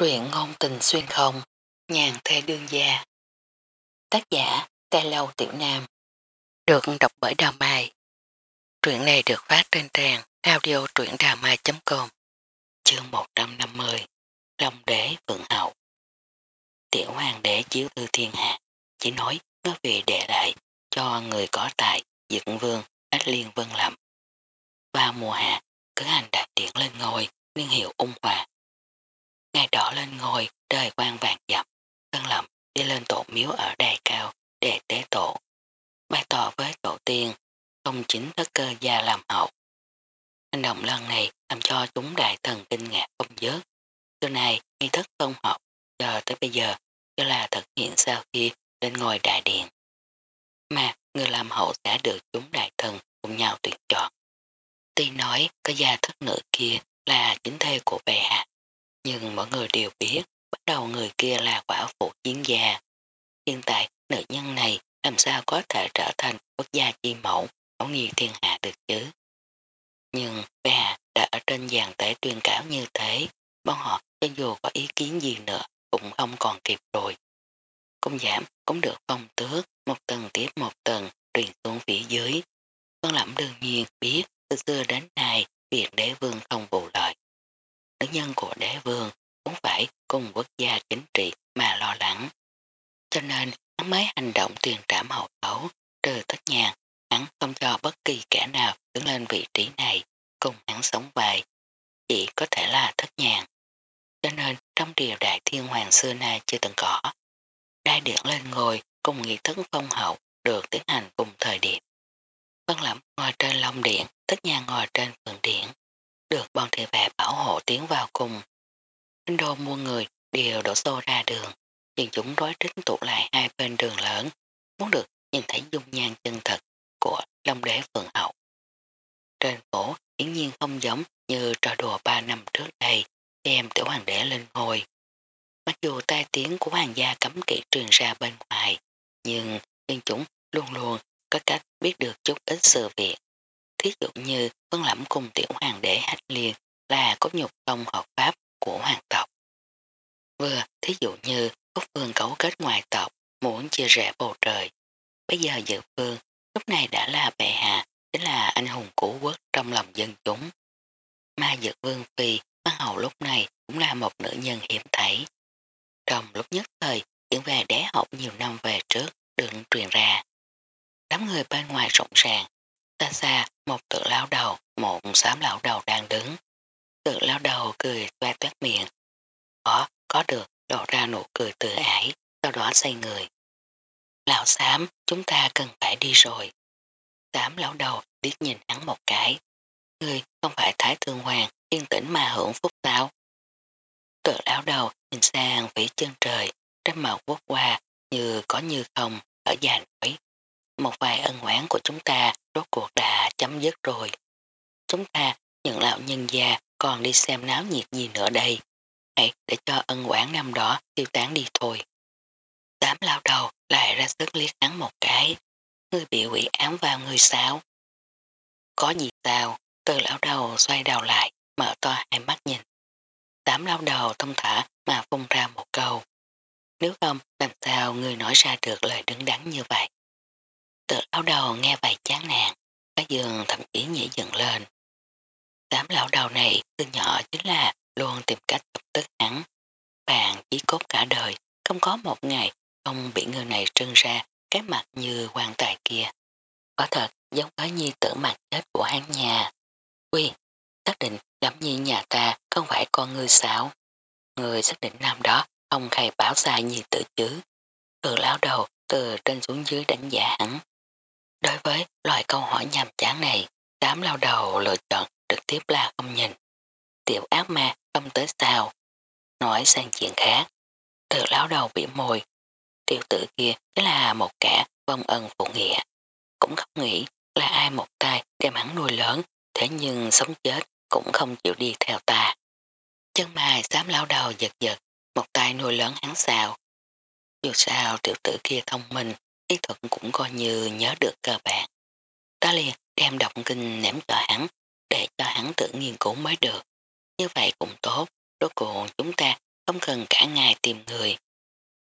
Truyện ngôn tình xuyên không, nhàn thê đương gia. Tác giả, Tê Lâu Tiểu Nam. Được đọc bởi Đào Mai. Truyện này được phát trên trang audio truyệnđàmai.com Chương 150 Long đế vượng hậu Tiểu hoàng đế chiếu thư thiên hạ chỉ nói nó về đệ lại cho người có tài dựng vương ách liên vân lầm. Vào mùa hạ, cứ hành đại điện lên ngôi, liên hiệu ung hòa Ngày đỏ lên ngồi trời quan vàng dập, tân lầm đi lên tổ miếu ở đài cao để tế tổ. Bày tỏ với tổ tiên, không chính thất cơ gia làm hậu. Hành động lần này làm cho chúng đại thần kinh ngạc không dớt. Từ này, nghi thức công học, cho tới bây giờ, cho là thực hiện sau khi lên ngôi đại điện. Mà người làm hậu đã được chúng đại thần cùng nhau tuyển chọn. Tuy nói có gia thất nữ kia là chính thê của bệ hạ, mọi người đều biết bắt đầu người kia là quả phụ chiến gia. Hiện tại nữ nhân này làm sao có thể trở thành quốc gia chi mẫu mẫu nghi thiên hạ được chứ. Nhưng bà đã ở trên dàn tế tuyên cáo như thế, bọn họ cho dù có ý kiến gì nữa cũng không còn kịp rồi. Cũng giảm cũng được phong tước một tầng tiếp một tầng truyền xuống phía dưới. Con lẫm đương nhiên biết từ xưa đến nay việc đế vương không vụ lợi nữ nhân của đế vương không phải cùng quốc gia chính trị mà lo lắng. Cho nên hắn mới hành động tiền trảm hậu tấu, trừ tất nhàn, hắn không cho bất kỳ kẻ nào đứng lên vị trí này cùng hắn sống vài, chỉ có thể là thất nhàn. Cho nên trong điều đại thiên hoàng xưa nay chưa từng có. Đại điện lên ngồi cùng nghị thức phong hậu được tiến hành cùng thời điểm. Vân lẩm ngồi trên long điện, tất nhàn ngồi trên phượng điện được bọn thị vệ bảo hộ tiến vào cùng. Kinh đô mua người đều đổ xô ra đường, nhưng chúng đối trích tụ lại hai bên đường lớn, muốn được nhìn thấy dung nhan chân thật của Long Đế Phượng Hậu. Trên phố hiển nhiên không giống như trò đùa ba năm trước đây đem tiểu hoàng đế lên ngôi. Mặc dù tai tiếng của hoàng gia cấm kỵ truyền ra bên ngoài, nhưng dân chúng luôn luôn có cách biết được chút ít sự việc. Thí dụ như Vân Lẩm cùng tiểu hoàng đế hách liền là có nhục công hợp pháp của hoàng tộc. Vừa thí dụ như Cúc Phương cấu kết ngoài tộc muốn chia rẽ bầu trời. Bây giờ Dự Phương lúc này đã là bệ hạ, chính là anh hùng của quốc trong lòng dân chúng. Mà dự Vương Phi Văn hậu lúc này cũng là một nữ nhân hiểm thấy. Trong lúc nhất thời, chuyện về đế học nhiều năm về trước được truyền ra. Đám người bên ngoài rộng ràng, xa xa một tự lão đầu, một xám lão đầu đang đứng. Tự lao đầu cười toa toát miệng. Có, có được, lộ ra nụ cười tự ái, sau đó xây người. Lão xám, chúng ta cần phải đi rồi. Xám lão đầu điếc nhìn hắn một cái. Ngươi không phải thái thương hoàng, yên tĩnh mà hưởng phúc sao. Tự lão đầu nhìn sang phía chân trời, trên màu quốc qua như có như không, ở già nổi. Một vài ân oán của chúng ta rốt cuộc đã chấm dứt rồi. Chúng ta, những lão nhân gia còn đi xem náo nhiệt gì nữa đây. Hãy để cho ân quản năm đó tiêu tán đi thôi. Tám lao đầu lại ra sức liếc hắn một cái. Ngươi bị quỷ ám vào người sao? Có gì sao? Từ lão đầu xoay đầu lại, mở to hai mắt nhìn. Tám lao đầu thông thả mà phun ra một câu. Nếu không, làm sao người nói ra được lời đứng đắn như vậy? Từ lão đầu nghe vậy chán nản, cái giường thậm chí nhảy dựng lên. Đám lão đầu này từ nhỏ chính là luôn tìm cách tập tức hắn. Bạn chỉ cốt cả đời, không có một ngày không bị người này trưng ra cái mặt như quan tài kia. Có thật giống với nhi tử mặt chết của hắn nhà. Quy, xác định đám nhi nhà ta không phải con người xảo. Người xác định năm đó không khai báo sai nhi tử chứ. Từ lão đầu từ trên xuống dưới đánh giá hắn. Đối với loại câu hỏi nhàm chán này, đám lao đầu lựa chọn trực tiếp là không nhìn. Tiểu ác ma không tới sao. Nói sang chuyện khác. Từ lão đầu bị môi. Tiểu tử kia chính là một kẻ vong ân phụ nghĩa. Cũng không nghĩ là ai một tay đem hắn nuôi lớn, thế nhưng sống chết cũng không chịu đi theo ta. Chân mài dám lão đầu giật giật, một tay nuôi lớn hắn sao. Dù sao tiểu tử kia thông minh, ý thuận cũng coi như nhớ được cơ bản. Ta liền đem động kinh ném cho hắn, để cho hắn tự nghiên cứu mới được. Như vậy cũng tốt, đốt cuộc chúng ta không cần cả ngày tìm người.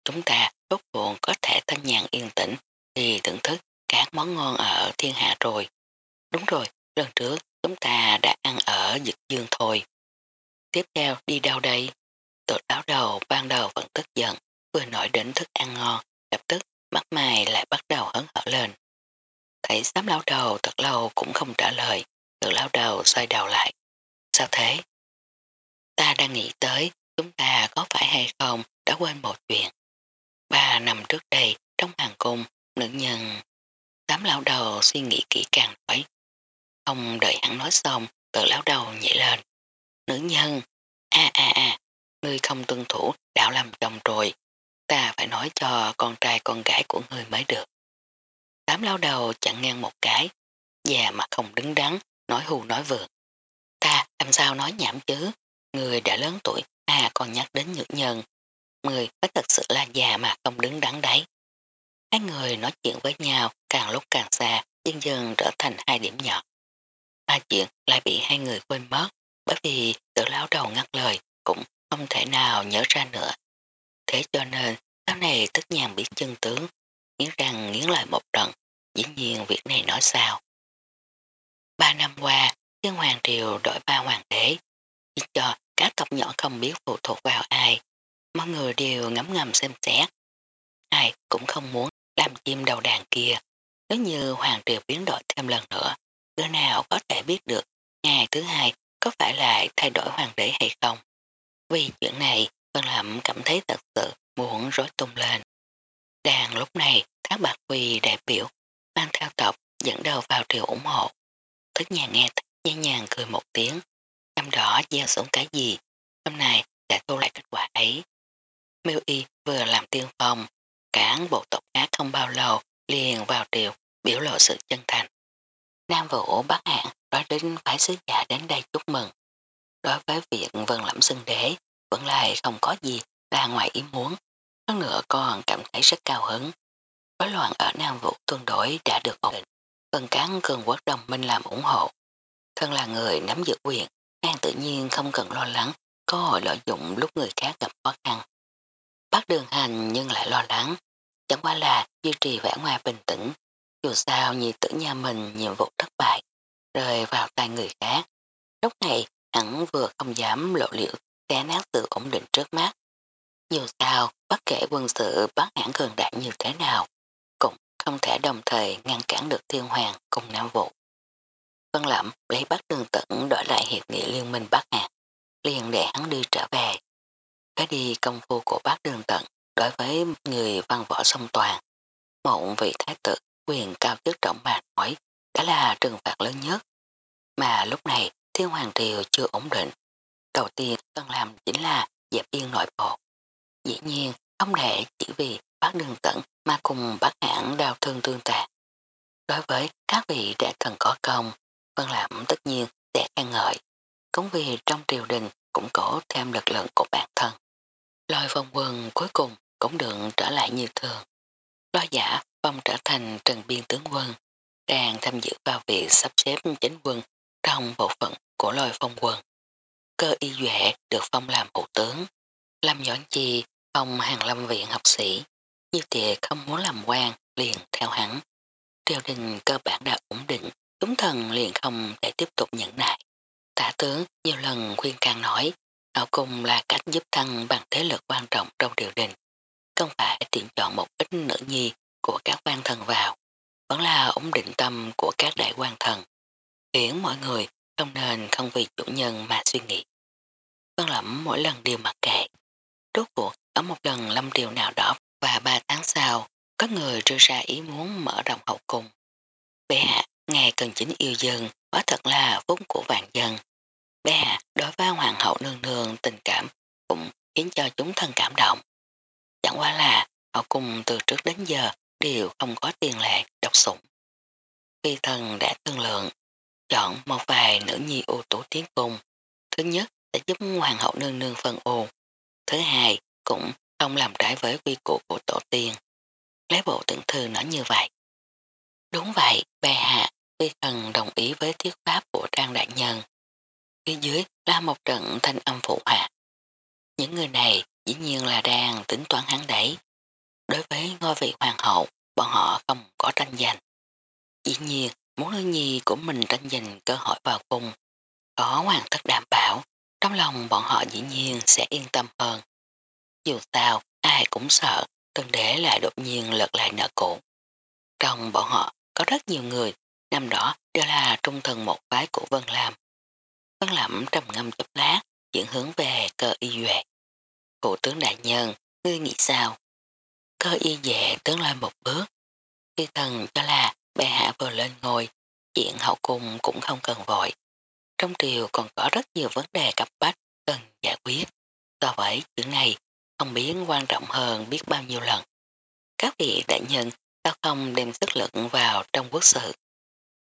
Chúng ta rốt buồn có thể thanh nhàn yên tĩnh thì thưởng thức các món ngon ở thiên hạ rồi. Đúng rồi, lần trước chúng ta đã ăn ở dực dương thôi. Tiếp theo đi đâu đây? Tội áo đầu ban đầu vẫn tức giận, vừa nổi đến thức ăn ngon, lập tức mắt mày lại bắt đầu hấn hở lên. Thấy xám lão đầu thật lâu cũng không trả lời, tự lão đầu xoay đầu lại. Sao thế? Ta đang nghĩ tới chúng ta có phải hay không đã quên một chuyện. Ba năm trước đây trong hàng cung, nữ nhân Tám lão đầu suy nghĩ kỹ càng nói. Không đợi hắn nói xong, tự lão đầu nhảy lên. Nữ nhân, a a a, ngươi không tuân thủ đạo làm chồng rồi. Ta phải nói cho con trai con gái của ngươi mới được. Tám lão đầu chặn ngang một cái, già mà không đứng đắn, nói hù nói vượt. Ta làm sao nói nhảm chứ, người đã lớn tuổi, à còn nhắc đến nhược nhân. Người mới thật sự là già mà không đứng đắn đấy. Hai người nói chuyện với nhau càng lúc càng xa, dần dần trở thành hai điểm nhỏ. Ba chuyện lại bị hai người quên mất, bởi vì tự lão đầu ngắt lời cũng không thể nào nhớ ra nữa. Thế cho nên, sau này tất nhàng biết chân tướng, nghiến răng nghiến lại một trận, dĩ nhiên việc này nói sao. Ba năm qua, thiên hoàng triều đổi ba hoàng đế, chỉ cho các tộc nhỏ không biết phụ thuộc vào ai. Mọi người đều ngắm ngầm xem xét. Ai cũng không muốn làm chim đầu đàn kia. Nếu như hoàng triều biến đổi thêm lần nữa, đứa nào có thể biết được ngày thứ hai có phải là thay đổi hoàng đế hay không. Vì chuyện này, Vân Lâm cảm thấy thật sự muốn rối tung lên. Đàn lúc này, các bạc quỳ đại biểu, mang theo tộc dẫn đầu vào triều ủng hộ. Thức nhà nghe nhẹ nhàng cười một tiếng, năm đó gieo xuống cái gì, hôm nay đã thu lại kết quả ấy. Miêu y vừa làm tiên phong, cản bộ tộc ác không bao lâu liền vào triều biểu lộ sự chân thành. Nam Vũ bắt hạng nói đến phải sứ giả đến đây chúc mừng. Đối với việc vân lẫm xưng đế vẫn lại không có gì là ngoài ý muốn. Hơn nữa còn cảm thấy rất cao hứng. Bối loạn ở Nam Vũ tương đối đã được ổn định cần cán cường quốc đồng minh làm ủng hộ. Thân là người nắm giữ quyền, nàng tự nhiên không cần lo lắng có hội lợi dụng lúc người khác gặp khó khăn. Bác đường hành nhưng lại lo lắng, chẳng qua là duy trì vẻ ngoài bình tĩnh, dù sao nhi tử nhà mình nhiệm vụ thất bại, rơi vào tay người khác. Lúc này hắn vừa không dám lộ liễu xé nát sự ổn định trước mắt. Dù sao, bất kể quân sự bắt hãng cường đại như thế nào, không thể đồng thời ngăn cản được thiên hoàng cùng nam vụ. Vân Lẩm lấy bắt đường tận đổi lại hiệp nghị liên minh Bắc Hạt, liền để hắn đi trở về. Cái đi công phu của bác đường tận đối với người văn võ song toàn. Một vị thái tử quyền cao chức trọng mà nói đã là trừng phạt lớn nhất. Mà lúc này thiên hoàng triều chưa ổn định. Đầu tiên cần làm chính là dẹp yên nội bộ. Dĩ nhiên không thể chỉ vì bác đường cận mà cùng bác hãng đào thương tương tàn. Đối với các vị đại thần có công, Vân Lâm tất nhiên sẽ khen ngợi. Cũng vì trong triều đình cũng có thêm lực lượng của bản thân. Lôi phong quân cuối cùng cũng được trở lại như thường. Lo giả phong trở thành trần biên tướng quân, đang tham dự vào việc sắp xếp chính quân trong bộ phận của lôi phong quân. Cơ y duệ được phong làm bộ tướng, Lâm Nhõn Chi phong hàng lâm viện học sĩ, như tề không muốn làm quan liền theo hắn. Triều đình cơ bản đã ổn định, chúng thần liền không thể tiếp tục nhẫn nại. Tả tướng nhiều lần khuyên can nói, hậu cung là cách giúp thăng bằng thế lực quan trọng trong triều đình. Không phải tiện chọn một ít nữ nhi của các quan thần vào, vẫn là ổn định tâm của các đại quan thần. Khiến mọi người không nên không vì chủ nhân mà suy nghĩ. Văn lẩm mỗi lần đều mặc kệ. Rốt cuộc ở một lần lâm điều nào đó và ba tháng sau, có người đưa ra ý muốn mở rộng hậu cung. Bệ hạ, ngài cần chính yêu dân, quá thật là vốn của vạn dân. Bệ hạ đối với hoàng hậu nương nương tình cảm cũng khiến cho chúng thân cảm động. Chẳng qua là hậu cung từ trước đến giờ đều không có tiền lệ độc sủng. Phi thần đã thương lượng, chọn một vài nữ nhi ưu tú tiến cung. Thứ nhất sẽ giúp hoàng hậu nương nương phân ưu. Thứ hai cũng không làm trái với quy củ của tổ tiên. Lấy bộ tượng thư nói như vậy. Đúng vậy, bệ hạ, phi thần đồng ý với thiết pháp của trang đại nhân. Phía dưới là một trận thanh âm phụ hạ. Những người này dĩ nhiên là đang tính toán hắn đấy. Đối với ngôi vị hoàng hậu, bọn họ không có tranh giành. Dĩ nhiên, muốn hương nhi của mình tranh giành cơ hội vào cung, có hoàng thất đảm bảo, trong lòng bọn họ dĩ nhiên sẽ yên tâm hơn. Dù sao, ai cũng sợ, tân để lại đột nhiên lật lại nợ cũ. Trong bọn họ có rất nhiều người, năm đó đều là trung thần một phái của Vân Lam. Vân Lẩm trầm ngâm chấp lát, chuyển hướng về cơ y duệ. Phụ tướng đại nhân, ngươi nghĩ sao? Cơ y duệ tướng lên một bước. Khi thần cho là bệ hạ vừa lên ngôi, chuyện hậu cung cũng không cần vội. Trong triều còn có rất nhiều vấn đề cấp bách cần giải quyết. Do vậy, chuyện này không biến quan trọng hơn biết bao nhiêu lần. Các vị đại nhân sao không đem sức lực vào trong quốc sự.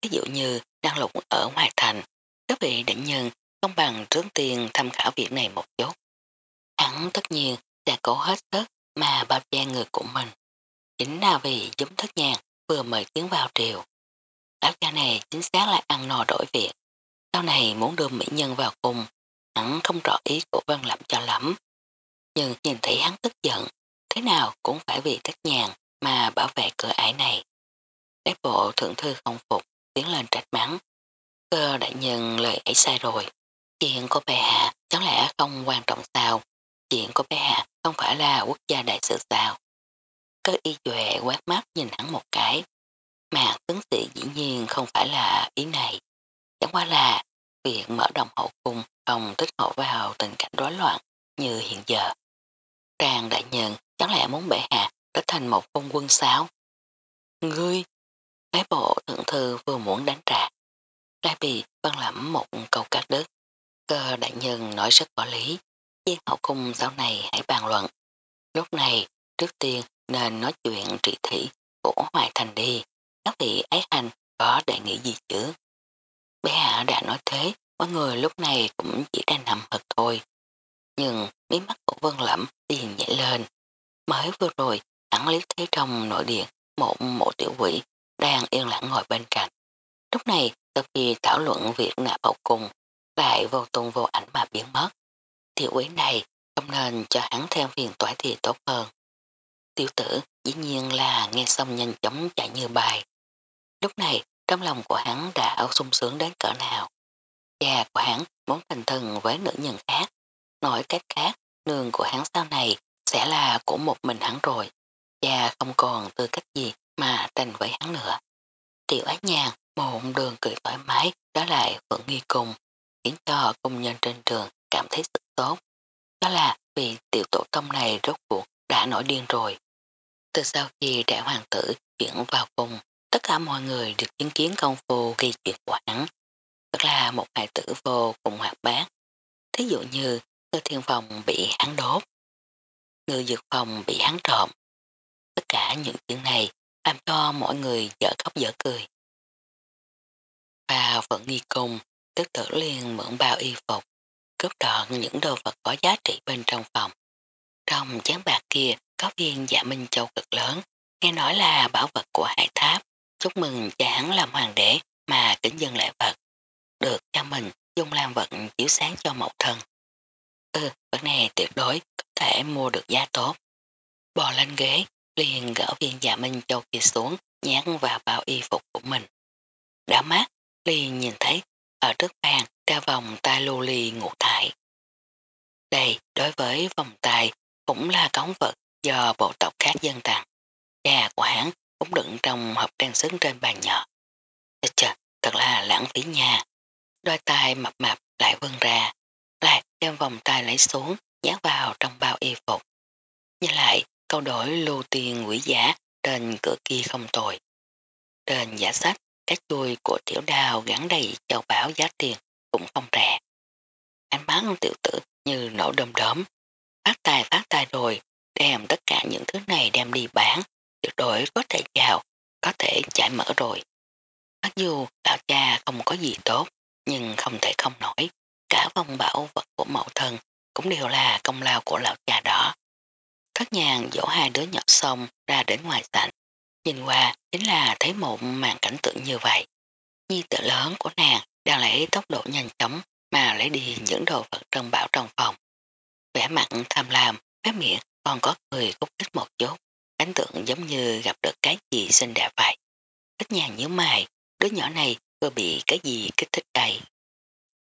Ví dụ như đang lục ở ngoài thành, các vị đại nhân không bằng trước tiên tham khảo việc này một chút. Hắn tất nhiên sẽ cố hết sức mà bao che người của mình. Chính là vì giống thất nhàn vừa mời tiến vào triều. Lão cha này chính xác là ăn nò đổi việc. Sau này muốn đưa mỹ nhân vào cùng, hắn không rõ ý của văn Lẩm cho lắm. Nhưng nhìn thấy hắn tức giận, thế nào cũng phải vì tất nhàn mà bảo vệ cửa ải này. Đế bộ thượng thư không phục, tiến lên trách mắng. Cơ đại nhân lời ấy sai rồi. Chuyện của bệ hạ chẳng lẽ không quan trọng sao? Chuyện của bệ hạ không phải là quốc gia đại sự sao? Cơ y duệ quát mắt nhìn hắn một cái. Mà tướng sĩ dĩ nhiên không phải là ý này. Chẳng qua là việc mở đồng hậu cung không tích hợp vào tình cảnh rối loạn như hiện giờ tràng đại nhân chẳng lẽ muốn bệ hạ trở thành một công quân sao? Ngươi, cái bộ thượng thư vừa muốn đánh trả. Lại bị văn lẩm một câu cắt đứt. Cơ đại nhân nói rất có lý. Viên hậu cung sau này hãy bàn luận. Lúc này, trước tiên nên nói chuyện trị thị của Hoài Thành đi. Các vị ấy hành có đề nghị gì chứ? Bé hạ đã nói thế, mọi người lúc này cũng chỉ đang nằm hực thôi. Nhưng mí mắt của Vân Lẩm liền nhảy lên. Mới vừa rồi, hắn liếc thấy trong nội điện một mộ tiểu quỷ đang yên lặng ngồi bên cạnh. Lúc này, sau khi thảo luận việc nạp hậu cùng, lại vô tung vô ảnh mà biến mất. Tiểu quỷ này không nên cho hắn thêm phiền toái thì tốt hơn. Tiểu tử dĩ nhiên là nghe xong nhanh chóng chạy như bài. Lúc này, trong lòng của hắn đã sung sướng đến cỡ nào. Cha của hắn muốn thành thân với nữ nhân khác. Nói cách khác, nương của hắn sau này sẽ là của một mình hắn rồi. Cha không còn tư cách gì mà tranh với hắn nữa. Tiểu ái nhàn một đường cười thoải mái đó lại vẫn nghi cùng, khiến cho công nhân trên trường cảm thấy sự tốt. Đó là vì tiểu tổ tông này rốt cuộc đã nổi điên rồi. Từ sau khi đại hoàng tử chuyển vào cùng, tất cả mọi người được chứng kiến công phu ghi chuyện của hắn. Tức là một hài tử vô cùng hoạt bát. Thí dụ như cơ thiên phòng bị hắn đốt, ngư dược phòng bị hắn trộm. Tất cả những chuyện này làm cho mọi người dở khóc dở cười. Và vẫn nghi cung, tức tử liền mượn bao y phục, cướp đoạt những đồ vật có giá trị bên trong phòng. Trong chán bạc kia có viên dạ minh châu cực lớn, nghe nói là bảo vật của hải tháp, chúc mừng cha hắn làm hoàng đế mà kính dân lễ vật. Được cha mình dùng làm vật chiếu sáng cho mẫu thân. Ừ, vật này tuyệt đối có thể mua được giá tốt. Bò lên ghế, liền gỡ viên dạ minh châu kia xuống, nhán vào bao y phục của mình. Đã mát, liền nhìn thấy ở trước bàn ra vòng tay lưu ly ngũ thải. Đây đối với vòng tay cũng là cống vật do bộ tộc khác dân tặng. Cha của hắn cũng đựng trong hộp trang sức trên bàn nhỏ. Chà, chật, thật là lãng phí nha. Đôi tay mập mập lại vươn ra, đem vòng tay lấy xuống, nhát vào trong bao y phục. Nhìn lại, câu đổi lưu tiền quỷ giá trên cửa kia không tồi. Trên giả sách, cái chui của tiểu đào gắn đầy châu bảo giá tiền cũng không rẻ. Ánh mắt tiểu tử như nổ đom đóm, phát tài phát tài rồi, đem tất cả những thứ này đem đi bán, tuyệt đối có thể giàu, có thể chảy mở rồi. Mặc dù lão cha không có gì tốt, nhưng không thể không nổi, cả vòng bảo vật của mẫu thần cũng đều là công lao của lão cha đó. Thất nhàng dỗ hai đứa nhỏ xong ra đến ngoài sảnh, nhìn qua chính là thấy một màn cảnh tượng như vậy. Nhi tự lớn của nàng đang lấy tốc độ nhanh chóng mà lấy đi những đồ vật trân bảo trong phòng. vẻ mặt tham lam, bé miệng còn có người cúc khích một chút, cảnh tượng giống như gặp được cái gì xinh đẹp vậy. thất nhàng nhớ mày, đứa nhỏ này vừa bị cái gì kích thích đây.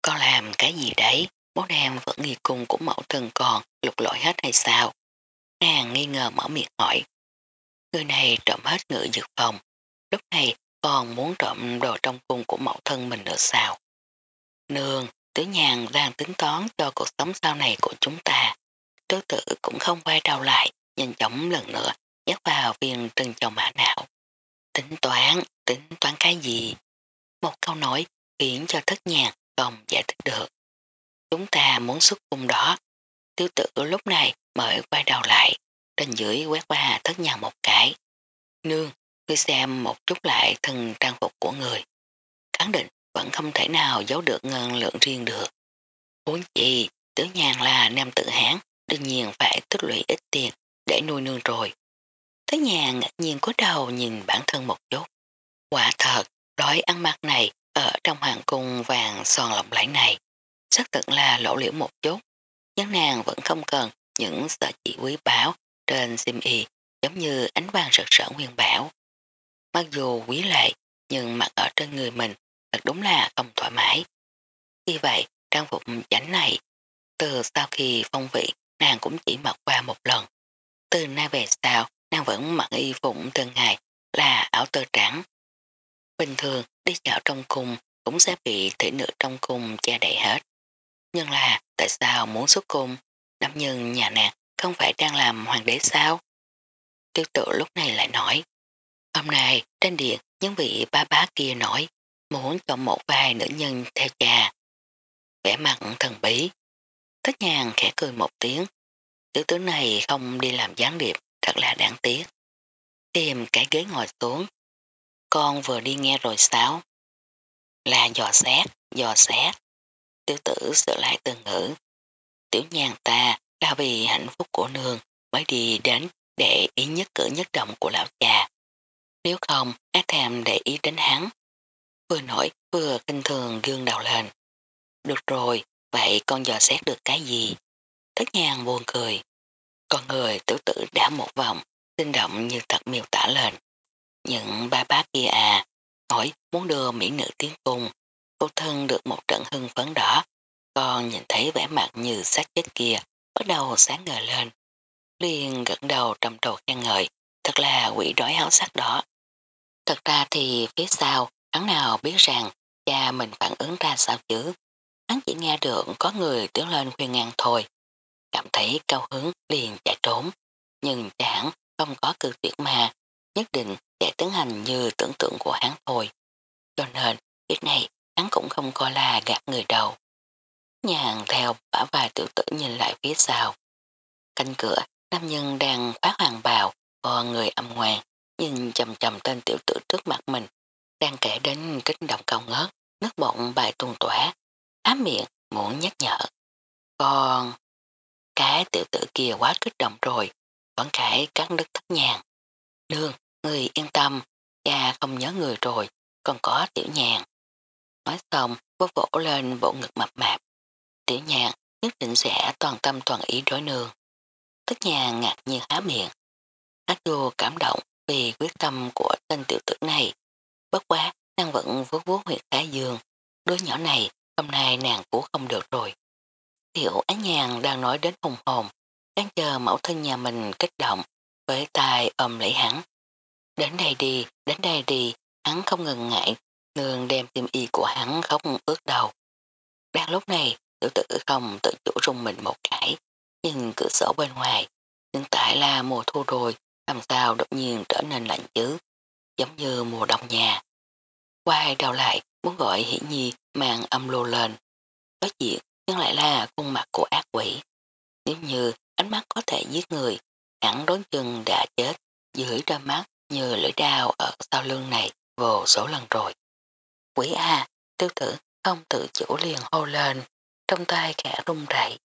Con làm cái gì đấy, bố đen vẫn nghi cung của mẫu thân còn lục lội hết hay sao? Nàng nghi ngờ mở miệng hỏi. Người này trộm hết ngựa dược phòng, lúc này còn muốn trộm đồ trong cung của mẫu thân mình nữa sao? Nương, tứ nhàng đang tính toán cho cuộc sống sau này của chúng ta. Tứ tử cũng không quay đầu lại, nhanh chóng lần nữa nhắc vào viên trân châu mã não. Tính toán, tính toán cái gì? Một câu nói khiến cho thất nhàng không giải thích được. Chúng ta muốn xuất cung đó. Tiêu tử lúc này mới quay đầu lại, trên dưới quét qua thất nhà một cái. Nương, ngươi xem một chút lại thân trang phục của người. Khẳng định vẫn không thể nào giấu được ngân lượng riêng được. Huống chi, tử nhàng là nam tự hán, đương nhiên phải tích lũy ít tiền để nuôi nương rồi. Thế nhàn ngạc nhiên có đầu nhìn bản thân một chút. Quả thật, đói ăn mặc này ở trong hoàng cung vàng son lộng lẫy này. Xác thực là lỗ liễu một chút, nhưng nàng vẫn không cần những sợi chỉ quý báo trên sim y giống như ánh vàng rực rỡ nguyên bảo. Mặc dù quý lệ, nhưng mặc ở trên người mình thật đúng là không thoải mái. Vì vậy, trang phục chánh này, từ sau khi phong vị, nàng cũng chỉ mặc qua một lần. Từ nay về sau, nàng vẫn mặc y phụng từng ngày là áo tơ trắng. Bình thường, đi dạo trong cung cũng sẽ bị thể nữ trong cung che đậy hết. Nhưng là, tại sao muốn xuất cung? Nam nhân nhà nàng không phải đang làm hoàng đế sao? Tiêu tự lúc này lại nói. Hôm nay, trên điện, những vị ba bá kia nói, muốn chọn một vài nữ nhân theo cha. Vẻ mặt thần bí. Tất nhàng khẽ cười một tiếng. Tiểu tướng này không đi làm gián điệp, thật là đáng tiếc. Tìm cái ghế ngồi xuống. Con vừa đi nghe rồi sao? Là dò xét, dò xét. Tiểu tử sửa lại từ ngữ. Tiểu nhàng ta là vì hạnh phúc của nương mới đi đến để ý nhất cử nhất động của lão cha. Nếu không, ác thèm để ý đến hắn. Vừa nổi vừa kinh thường gương đầu lên. Được rồi, vậy con dò xét được cái gì? Thất nhàng buồn cười. Con người Tiểu tử đã một vòng, sinh động như thật miêu tả lên. Những ba bác kia à, hỏi muốn đưa mỹ nữ tiến cung. Cô thân được một trận hưng phấn đỏ. Con nhìn thấy vẻ mặt như xác chết kia, bắt đầu sáng ngời lên. Liên gật đầu trầm trồ khen ngợi, thật là quỷ đói háo sắc đó. Thật ra thì phía sau, hắn nào biết rằng cha mình phản ứng ra sao chứ. Hắn chỉ nghe được có người tiến lên khuyên ngăn thôi. Cảm thấy cao hứng liền chạy trốn. Nhưng cha hắn không có cư tuyệt mà, nhất định sẽ tiến hành như tưởng tượng của hắn thôi. Cho nên, ít này hắn cũng không coi là gạt người đầu. Nhà hàng theo bả vài tiểu tử nhìn lại phía sau. Canh cửa, nam nhân đang phát hoàng bào, còn người âm ngoan, nhìn chầm chầm tên tiểu tử trước mặt mình, đang kể đến kích động cao ngớt, nước bọng bài tuôn tỏa, ám miệng muốn nhắc nhở. Còn cái tiểu tử kia quá kích động rồi, vẫn cãi cắn đứt thất nhàng. Nương, người yên tâm, cha không nhớ người rồi, còn có tiểu nhàng. Nói xong, bố vỗ lên bộ ngực mập mạp. Tiểu nhàng nhất định sẽ toàn tâm toàn ý đối nương. tất nhàn ngạc nhiên há miệng. Ác vô cảm động vì quyết tâm của tên tiểu tử này. Bất quá, nàng vẫn vuốt vuốt huyệt thái dương. Đứa nhỏ này, hôm nay nàng cũng không được rồi. Tiểu án nhàn đang nói đến hùng hồn, đang chờ mẫu thân nhà mình kích động, với tay ôm lấy hắn. Đến đây đi, đến đây đi, hắn không ngừng ngại, nương đem tim y của hắn khóc ướt đầu. Đang lúc này, tiểu tử không tự chủ rung mình một cái, nhìn cửa sổ bên ngoài, hiện tại là mùa thu rồi, làm sao đột nhiên trở nên lạnh chứ, giống như mùa đông nhà. Quay đầu lại, muốn gọi hỷ nhi mang âm lô lên. Có chuyện, nhưng lại là khuôn mặt của ác quỷ. Nếu như ánh mắt có thể giết người, hẳn đốn chừng đã chết, dưới ra mắt như lưỡi đao ở sau lưng này vô số lần rồi. Quỷ A, tiêu tử không tự chủ liền hô lên, trong tay khẽ rung rẩy.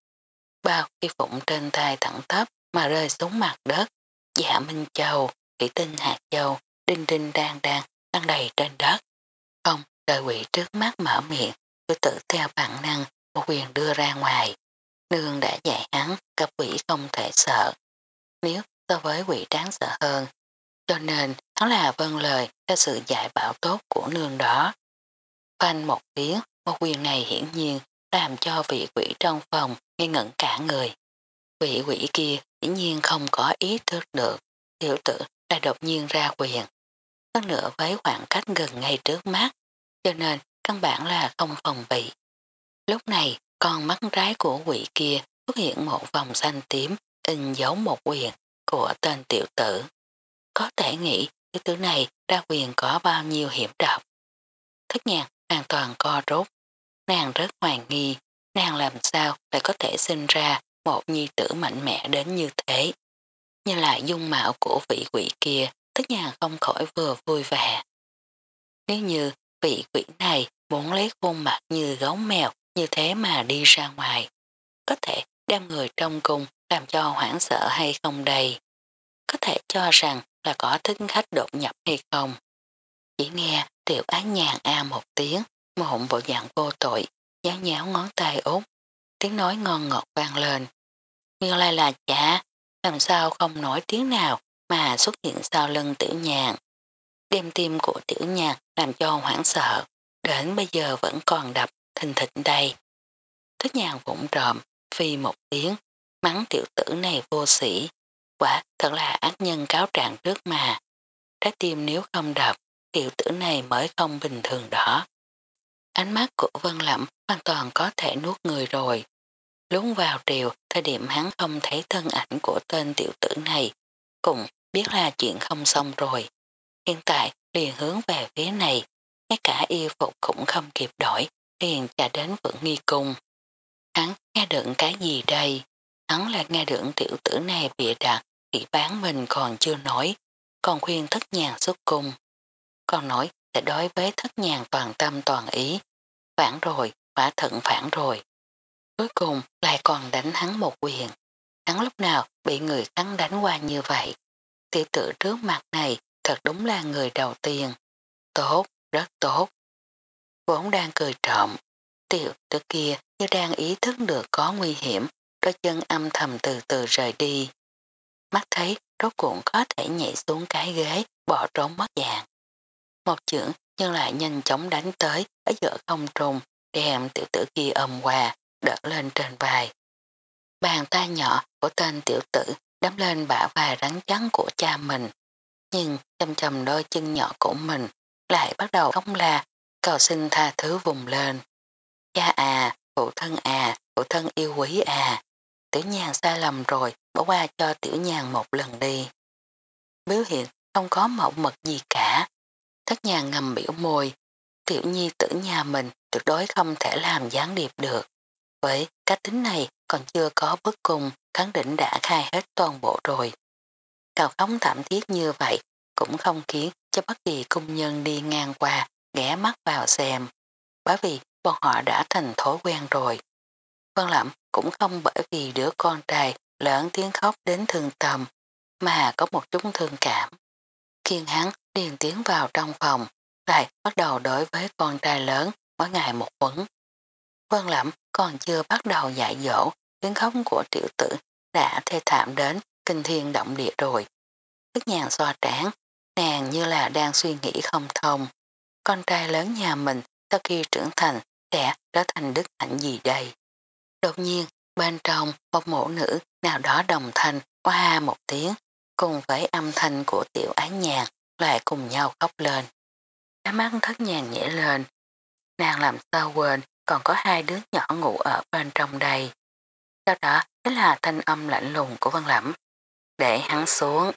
Bao khi phụng trên tay thẳng tắp mà rơi xuống mặt đất, dạ Minh Châu, thủy tinh hạt châu, đinh đinh đang đang, đang đầy trên đất. Không, đời quỷ trước mắt mở miệng, tiêu tự theo bản năng một quyền đưa ra ngoài. nương đã dạy hắn gặp quỷ không thể sợ. Nếu so với quỷ đáng sợ hơn, cho nên hắn là vâng lời theo sự dạy bảo tốt của nương đó. Phanh một tiếng, một quyền này hiển nhiên làm cho vị quỷ trong phòng ngây ngẩn cả người. Vị quỷ kia hiển nhiên không có ý thức được, tiểu tử đã đột nhiên ra quyền. Hơn nữa với khoảng cách gần ngay trước mắt, cho nên căn bản là không phòng bị. Lúc này, con mắt trái của quỷ kia xuất hiện một vòng xanh tím in dấu một quyền của tên tiểu tử. Có thể nghĩ tiểu tử này ra quyền có bao nhiêu hiểm độc. Thất nhạc hoàn toàn co rốt. Nàng rất hoài nghi, nàng làm sao lại có thể sinh ra một nhi tử mạnh mẽ đến như thế. Như là dung mạo của vị quỷ kia, thất nhạc không khỏi vừa vui vẻ. Nếu như vị quỷ này muốn lấy khuôn mặt như gấu mèo như thế mà đi ra ngoài, có thể đem người trong cung làm cho hoảng sợ hay không đây? Có thể cho rằng là có thích khách đột nhập hay không? Chỉ nghe tiểu án nhàn a một tiếng, mộng bộ dạng vô tội, nháo nháo ngón tay út, tiếng nói ngon ngọt vang lên. Nguyên lai là chả, làm sao không nói tiếng nào mà xuất hiện sau lưng tiểu nhàn. Đêm tim của tiểu nhàn làm cho hoảng sợ, đến bây giờ vẫn còn đập thình thịt đây. Thích nhàn vụn trộm, phi một tiếng, mắng tiểu tử này vô sĩ, quả thật là ác nhân cáo trạng trước mà. Trái tim nếu không đập, tiểu tử này mới không bình thường đó. Ánh mắt của Vân Lẩm hoàn toàn có thể nuốt người rồi. Lún vào triều, thời điểm hắn không thấy thân ảnh của tên tiểu tử này, cũng biết là chuyện không xong rồi. Hiện tại liền hướng về phía này, ngay cả y phục cũng không kịp đổi, liền chạy đến vượng nghi cung. Hắn nghe được cái gì đây? Hắn là nghe được tiểu tử này bịa đặt, Kỷ bán mình còn chưa nói, còn khuyên thất nhàn xuất cung. Còn nói sẽ đối với thất nhàn toàn tâm toàn ý. Phản rồi, quả thận phản rồi. Cuối cùng lại còn đánh hắn một quyền. Hắn lúc nào bị người thắng đánh qua như vậy. Tiểu tử trước mặt này thật đúng là người đầu tiên. Tốt, rất tốt. Vốn đang cười trộm. Tiểu tử kia như đang ý thức được có nguy hiểm, đôi chân âm thầm từ từ rời đi. Mắt thấy rốt cuộn có thể nhảy xuống cái ghế, bỏ trốn mất dạng. Một chưởng nhưng lại nhanh chóng đánh tới ở giữa không trùng, đem tiểu tử kia ôm qua, đỡ lên trên vai. Bàn tay nhỏ của tên tiểu tử đắm lên bả vai rắn trắng của cha mình, nhưng chầm chầm đôi chân nhỏ của mình lại bắt đầu khóc la, cầu xin tha thứ vùng lên. Cha à, phụ thân à, phụ thân yêu quý à, tiểu nhàn sai lầm rồi, bỏ qua cho tiểu nhàng một lần đi. Biểu hiện không có mẫu mật gì cả. Thất nhàn ngầm biểu môi, tiểu nhi tử nhà mình tuyệt đối không thể làm gián điệp được. Với cách tính này còn chưa có bất cùng, khẳng định đã khai hết toàn bộ rồi. Cào phóng thảm thiết như vậy cũng không khiến cho bất kỳ công nhân đi ngang qua ghé mắt vào xem, bởi vì bọn họ đã thành thói quen rồi. Vân Lẩm cũng không bởi vì đứa con trai lớn tiếng khóc đến thương tầm, mà có một chút thương cảm. Khiên hắn điền tiến vào trong phòng, lại bắt đầu đối với con trai lớn mỗi ngày một quấn. Vân Lẩm còn chưa bắt đầu dạy dỗ, tiếng khóc của tiểu tử đã thê thảm đến kinh thiên động địa rồi. Tức nhàn xoa trán, nàng như là đang suy nghĩ không thông. Con trai lớn nhà mình sau khi trưởng thành sẽ trở thành đức hạnh gì đây? Đột nhiên, bên trong một mẫu nữ nào đó đồng thanh qua một tiếng cùng với âm thanh của tiểu ái nhàn lại cùng nhau khóc lên. Cái mắt thất nhàn nhẹ lên, nàng làm sao quên còn có hai đứa nhỏ ngủ ở bên trong đây. Sau đó chính là thanh âm lạnh lùng của Văn Lẩm. Để hắn xuống.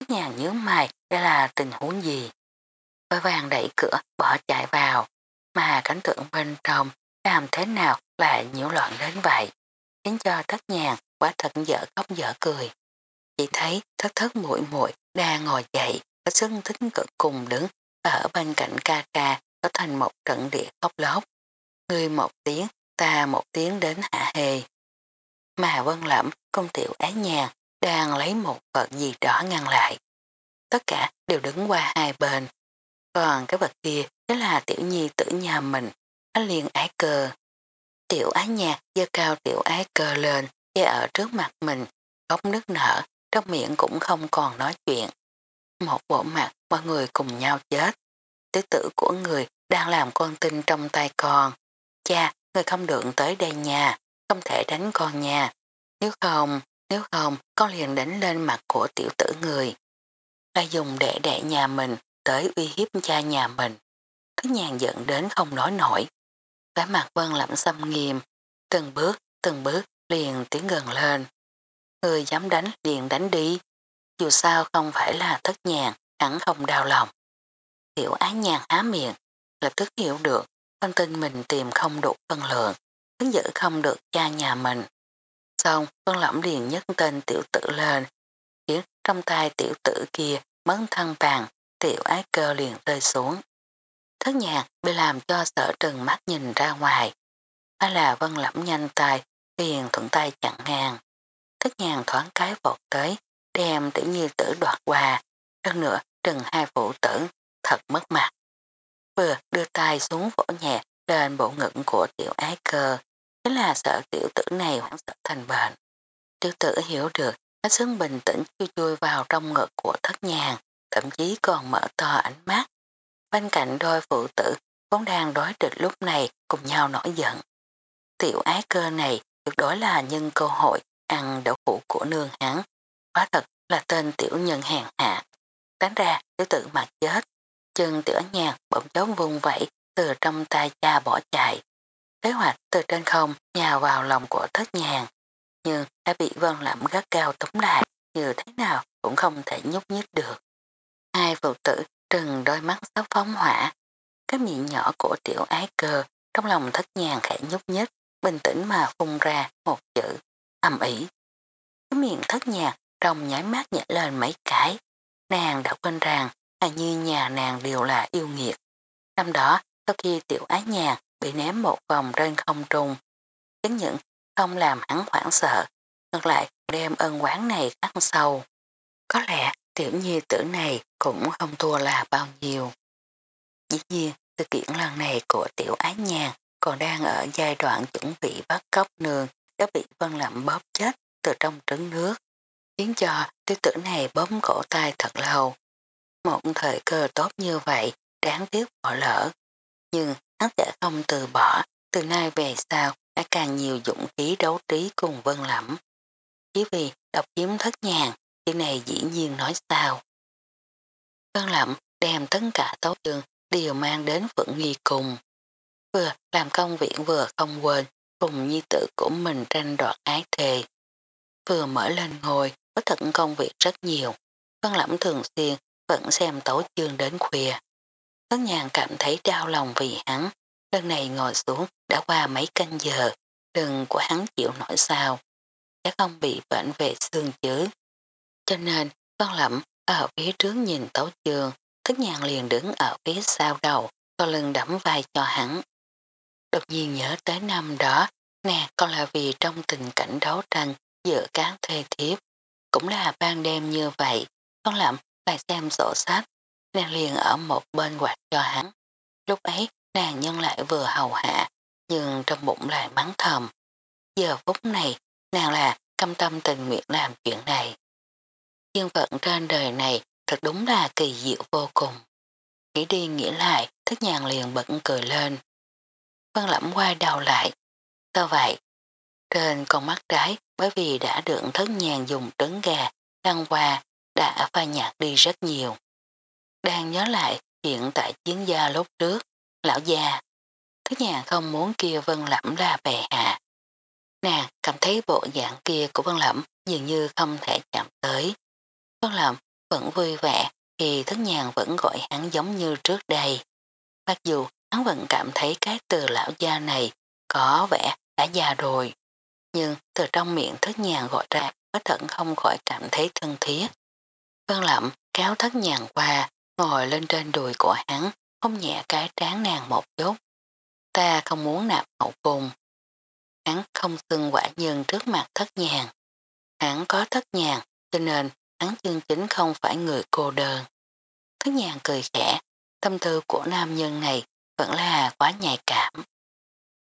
Thất nhàn nhớ mày đây là tình huống gì. Với vàng đẩy cửa bỏ chạy vào, mà cảnh tượng bên trong làm thế nào lại nhiễu loạn đến vậy, khiến cho thất nhàn quá thật dở khóc dở cười. Chỉ thấy thất thất muội muội đang ngồi dậy, có sức thích cực cùng đứng ở bên cạnh ca ca có thành một trận địa khóc lóc. Người một tiếng, ta một tiếng đến hạ hề. Mà vân lẩm công tiểu ái nhàn đang lấy một vật gì đó ngăn lại. Tất cả đều đứng qua hai bên. Còn cái vật kia chính là tiểu nhi tử nhà mình, anh liền ái cờ Tiểu ái nhạc dơ cao tiểu ái cờ lên, dơ ở trước mặt mình, khóc nước nở, trong miệng cũng không còn nói chuyện. Một bộ mặt mọi người cùng nhau chết. Tứ tử của người đang làm con tin trong tay con. Cha, người không được tới đây nhà không thể đánh con nhà Nếu không, nếu không, con liền đánh lên mặt của tiểu tử người. Là dùng để đẻ nhà mình tới uy hiếp cha nhà mình. Thứ nhàn giận đến không nói nổi. Cái mặt vân lặng xâm nghiêm, từng bước, từng bước liền tiến gần lên. Người dám đánh liền đánh đi. Dù sao không phải là thất nhàn, hẳn không đau lòng. Tiểu ái nhàn há miệng, lập tức hiểu được con tin mình tìm không đủ phân lượng, hứng giữ không được cha nhà mình. Xong, con lẫm liền nhấc tên tiểu tử lên, khiến trong tay tiểu tử kia mấn thân vàng, tiểu ái cơ liền rơi xuống. Thất nhạc bị làm cho sợ trừng mắt nhìn ra ngoài. Hay là vân lẫm nhanh tay, liền thuận tay chặn ngang. Thất nhàng thoáng cái vọt tới, đem tiểu như tử đoạt qua. Hơn nữa trừng hai phụ tử, thật mất mặt. Vừa đưa tay xuống vỗ nhẹ lên bộ ngực của tiểu ái cơ, thế là sợ tiểu tử này hoảng sợ thành bệnh. Tiểu tử hiểu được, nó xứng bình tĩnh chui chui vào trong ngực của thất nhàng, thậm chí còn mở to ánh mắt. Bên cạnh đôi phụ tử, vốn đang đối địch lúc này cùng nhau nổi giận. Tiểu ái cơ này được đối là nhân cơ hội ăn đậu phụ của nương hắn. Quá thật là tên tiểu nhân hàng hạ. Đánh ra, tiểu tử mà chết. Chân tiểu nhạc bỗng chốc vùng vẫy, từ trong tay cha bỏ chạy. Kế hoạch từ trên không nhào vào lòng của thất nhàng. Nhưng đã bị vân lãm gắt cao tống lại, như thế nào cũng không thể nhúc nhích được. Hai phụ tử trừng đôi mắt sắp phóng hỏa. Cái miệng nhỏ của tiểu ái cơ trong lòng thất nhàng khẽ nhúc nhích bình tĩnh mà phun ra một chữ âm ỉ. Cái miệng thất nhạc trong nháy mắt nhảy lên mấy cái. Nàng đã quên rằng là như nhà nàng đều là yêu nghiệt. Năm đó, sau khi tiểu ái nhạc bị ném một vòng trên không trung, chứng những không làm hắn hoảng sợ, ngược lại đem ân quán này khắc sâu. Có lẽ tiểu nhi tử này cũng không thua là bao nhiêu. Dĩ nhiên, sự kiện lần này của tiểu ái nhàn còn đang ở giai đoạn chuẩn bị bắt cóc nương đã bị vân lậm bóp chết từ trong trứng nước, khiến cho tiểu tử này bấm cổ tay thật lâu. Một thời cơ tốt như vậy, đáng tiếc bỏ lỡ. Nhưng hắn sẽ không từ bỏ, từ nay về sau đã càng nhiều dũng khí đấu trí cùng vân lẫm. Chỉ vì độc chiếm thất nhàn, chuyện này dĩ nhiên nói sao. Vân Lậm đem tất cả tấu trường đều mang đến phượng nghi cùng. Vừa làm công việc vừa không quên cùng nhi tử của mình tranh đoạt ái thề. Vừa mở lên ngồi, có thật công việc rất nhiều. Vân lẫm thường xuyên vẫn xem tấu chương đến khuya. Tất nhàn cảm thấy đau lòng vì hắn, lần này ngồi xuống đã qua mấy canh giờ, đừng của hắn chịu nổi sao. Chắc không bị bệnh về xương chứ. Cho nên, con lẩm ở phía trước nhìn tấu trường, thức nhàng liền đứng ở phía sau đầu, con lưng đẫm vai cho hắn. Đột nhiên nhớ tới năm đó, nè con là vì trong tình cảnh đấu tranh giữa các thê thiếp, cũng là ban đêm như vậy, con lẩm lại xem sổ sách, nàng liền ở một bên quạt cho hắn. Lúc ấy nàng nhân lại vừa hầu hạ, nhưng trong bụng lại mắng thầm. Giờ phút này, nàng là cam tâm tình nguyện làm chuyện này. Nhân phận trên đời này thật đúng là kỳ diệu vô cùng. Nghĩ đi nghĩ lại, thức nhàn liền bật cười lên. Vân lẫm quay đầu lại. Sao vậy? Trên con mắt trái bởi vì đã được thất nhàn dùng trứng gà đăng qua đã pha nhạt đi rất nhiều. Đang nhớ lại chuyện tại chiến gia lúc trước, lão gia. Thức nhàn không muốn kia vân lẫm là bè hạ. Nàng cảm thấy bộ dạng kia của vân lẫm dường như không thể chạm tới. Vân lẫm vẫn vui vẻ thì thất nhàn vẫn gọi hắn giống như trước đây. Mặc dù hắn vẫn cảm thấy cái từ lão gia này có vẻ đã già rồi. Nhưng từ trong miệng thất nhàn gọi ra có thận không khỏi cảm thấy thân thiết. Vân lậm kéo thất nhàn qua, ngồi lên trên đùi của hắn, không nhẹ cái trán nàng một chút. Ta không muốn nạp hậu cùng. Hắn không xưng quả nhân trước mặt thất nhàn. Hắn có thất nhàn, cho nên hắn chân chính không phải người cô đơn. Thất nhàn cười khẽ, tâm tư của nam nhân này vẫn là quá nhạy cảm.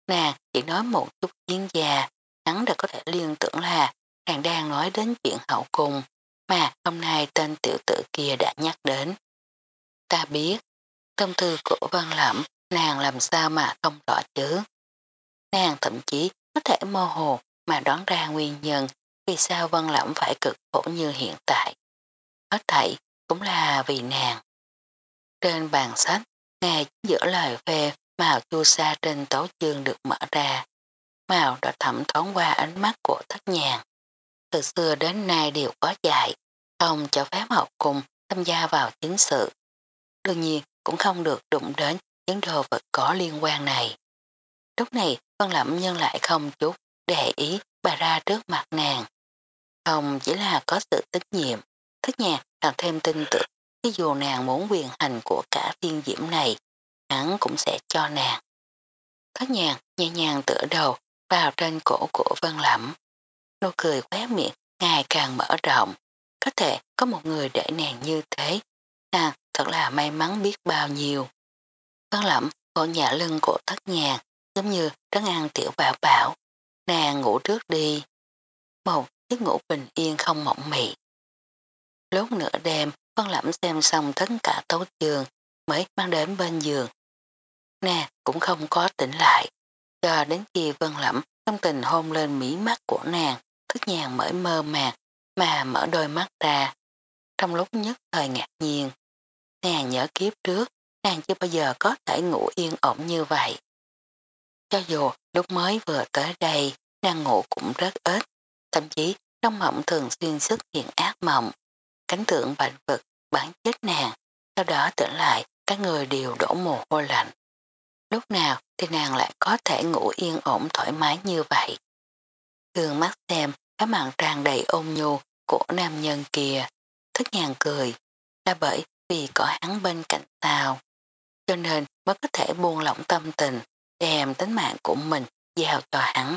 Nàng chỉ nói một chút chiến gia, hắn đã có thể liên tưởng là nàng đang nói đến chuyện hậu cung, mà hôm nay tên tiểu tử kia đã nhắc đến. Ta biết, tâm tư của văn lẩm, nàng làm sao mà không rõ chứ. Nàng thậm chí có thể mơ hồ mà đoán ra nguyên nhân vì sao Vân lãm phải cực khổ như hiện tại. Hết thảy cũng là vì nàng. Trên bàn sách, nghe giữa lời phê màu chua xa trên tấu chương được mở ra. Màu đã thẩm thoáng qua ánh mắt của thất nhàng. Từ xưa đến nay đều có dạy, không cho phép học cùng tham gia vào chính sự. Đương nhiên cũng không được đụng đến những đồ vật có liên quan này. Lúc này Vân Lẩm nhân lại không chút để ý bà ra trước mặt nàng. Không chỉ là có sự tín nhiệm, thích nhạc càng thêm tin tưởng Ví dù nàng muốn quyền hành của cả thiên diễm này, hắn cũng sẽ cho nàng. Thất nhàng nhẹ nhàng tựa đầu vào trên cổ của Vân Lẩm. Nụ cười khóe miệng ngày càng mở rộng. Có thể có một người để nàng như thế. Nàng thật là may mắn biết bao nhiêu. Vân Lẩm vỗ nhả lưng của thất nhàng giống như trấn an tiểu bảo bảo. Nàng ngủ trước đi. Một giấc ngủ bình yên không mộng mị. Lúc nửa đêm, Vân Lẩm xem xong tất cả tấu trường mới mang đến bên giường. Nè cũng không có tỉnh lại. Cho đến khi Vân Lẩm tâm tình hôn lên mí mắt của nàng, thức nhàng mới mơ màng mà mở đôi mắt ra. Trong lúc nhất thời ngạc nhiên, nàng nhớ kiếp trước, nàng chưa bao giờ có thể ngủ yên ổn như vậy. Cho dù lúc mới vừa tới đây, nàng ngủ cũng rất ít, thậm chí trong mộng thường xuyên xuất hiện ác mộng. Cánh tượng bệnh vực bán chết nàng, sau đó tỉnh lại các người đều đổ mồ hôi lạnh. Lúc nào thì nàng lại có thể ngủ yên ổn thoải mái như vậy. Thường mắt xem cái màn tràn đầy ôn nhu của nam nhân kia, thức nhàn cười, là bởi vì có hắn bên cạnh tao. Cho nên mới có thể buông lỏng tâm tình, đem tính mạng của mình giao cho hắn.